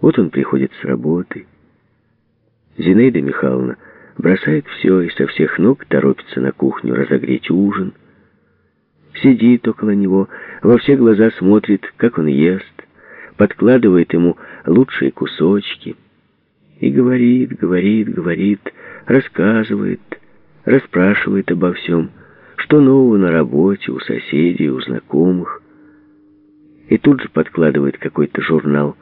Вот он приходит с работы. Зинаида Михайловна бросает все и со всех ног торопится на кухню разогреть ужин. Сидит около него, во все глаза смотрит, как он ест, подкладывает ему лучшие кусочки и говорит, говорит, говорит, рассказывает, расспрашивает обо всем, что нового на работе, у соседей, у знакомых. И тут же подкладывает какой-то журнал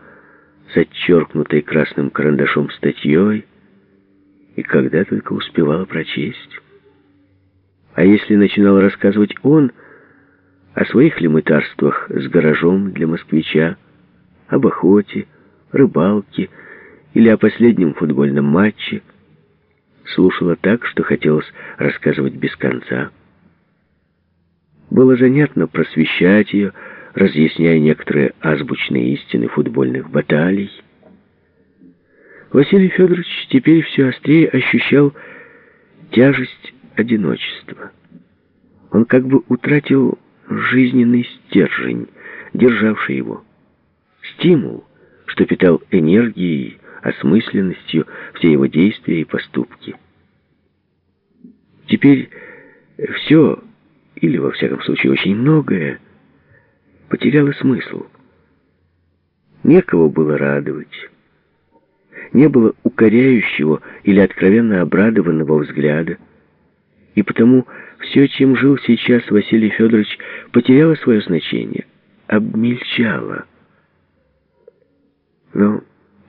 с отчеркнутой красным карандашом статьей, и когда только успевала прочесть. А если начинал рассказывать он о своих лимитарствах с гаражом для москвича, об охоте, рыбалке или о последнем футбольном матче, слушала так, что хотелось рассказывать без конца. Было занятно просвещать ее, разъясняя некоторые азбучные истины футбольных баталий. Василий Федорович теперь все острее ощущал тяжесть одиночества. Он как бы утратил жизненный стержень, державший его. Стимул, что питал энергией, осмысленностью все его действия и поступки. Теперь все, или во всяком случае очень многое, потеряло смысл. Некого было радовать. Не было укоряющего или откровенно обрадованного взгляда. И потому все, чем жил сейчас Василий Федорович, потеряло свое значение, обмельчало. Но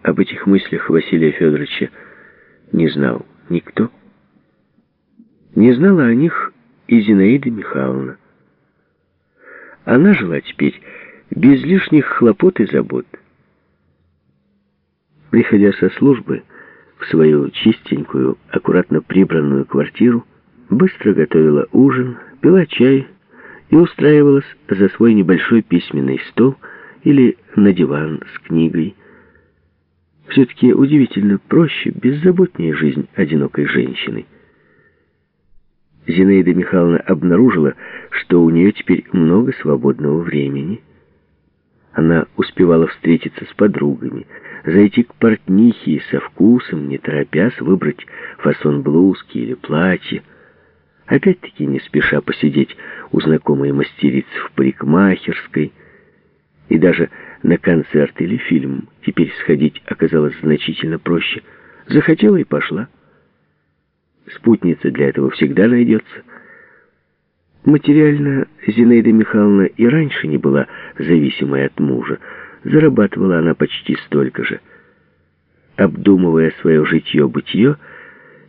об этих мыслях Василия Федоровича не знал никто. Не знала о них и Зинаида Михайловна. Она жила теперь без лишних хлопот и забот. Приходя со службы в свою чистенькую, аккуратно прибранную квартиру, быстро готовила ужин, пила чай и устраивалась за свой небольшой письменный стол или на диван с книгой. Все-таки удивительно проще, беззаботнее жизнь одинокой женщины. Зинаида Михайловна обнаружила, что у нее теперь много свободного времени. Она успевала встретиться с подругами, зайти к портнихе и со вкусом, не торопясь, выбрать фасон блузки или платья. Опять-таки не спеша посидеть у знакомой мастерицы в парикмахерской. И даже на концерт или фильм теперь сходить оказалось значительно проще. Захотела и пошла. Спутница для этого всегда найдется. Материально Зинаида Михайловна и раньше не была зависимой от мужа. Зарабатывала она почти столько же. Обдумывая свое житье-бытие,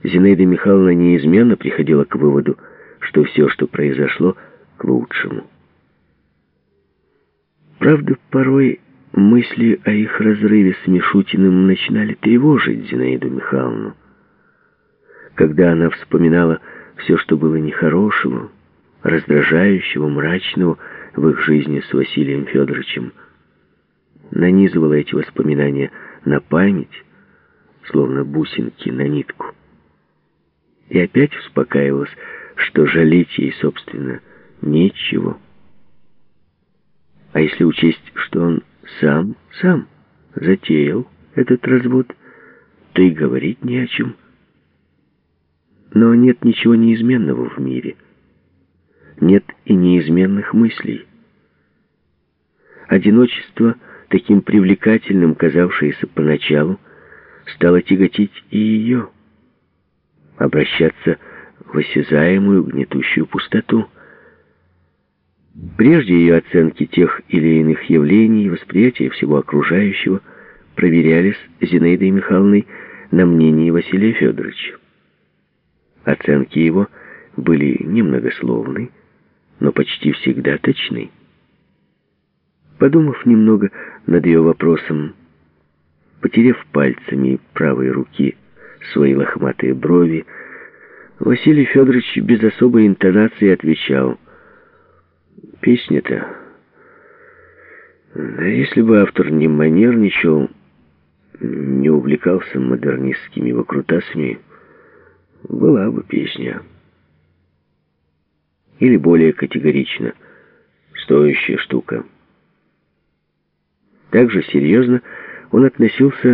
Зинаида Михайловна неизменно приходила к выводу, что все, что произошло, к лучшему. Правда, порой мысли о их разрыве с Мишутиным начинали тревожить Зинаиду Михайловну когда она вспоминала все, что было нехорошего, раздражающего, мрачного в их жизни с Василием Федоровичем. Нанизывала эти воспоминания на память, словно бусинки на нитку. И опять успокаивалась, что жалеть ей, собственно, нечего. А если учесть, что он сам, сам затеял этот развод, то и говорить не о чем. Но нет ничего неизменного в мире. Нет и неизменных мыслей. Одиночество, таким привлекательным казавшееся поначалу, стало тяготить и ее. Обращаться в осязаемую гнетущую пустоту. Прежде ее оценки тех или иных явлений, восприятия всего окружающего проверялись Зинаидой Михайловной на мнении Василия Федоровича. Оценки его были немногословны, но почти всегда точны. Подумав немного над ее вопросом, потеряв пальцами правой руки свои лохматые брови, Василий Федорович без особой интонации отвечал, «Песня-то, да если бы автор не манерничал, не увлекался модернистскими выкрутасами, была бы песня. Или более категорично, стоящая штука. Также серьезно он относился